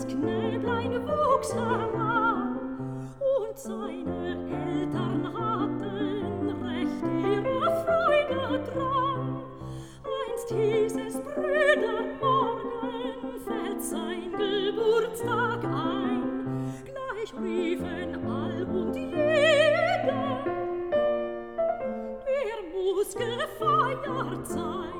das Knäblein wuchs heran und seine Eltern hatten recht ihrer Freude dran. Einst hieß es Brüdermorgen, fällt sein Geburtstag ein, gleich riefen all und jeder, er muss gefeiert sein.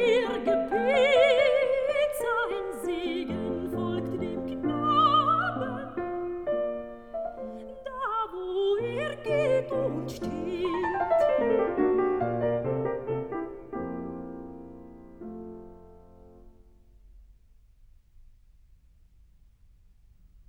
und still.